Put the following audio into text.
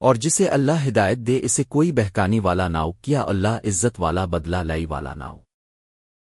اور جسے اللہ ہدایت دے، اسے کوئی بہکانی والا ناؤ کیا اللہ عزت والا، بدلہ لائی والا ناؤ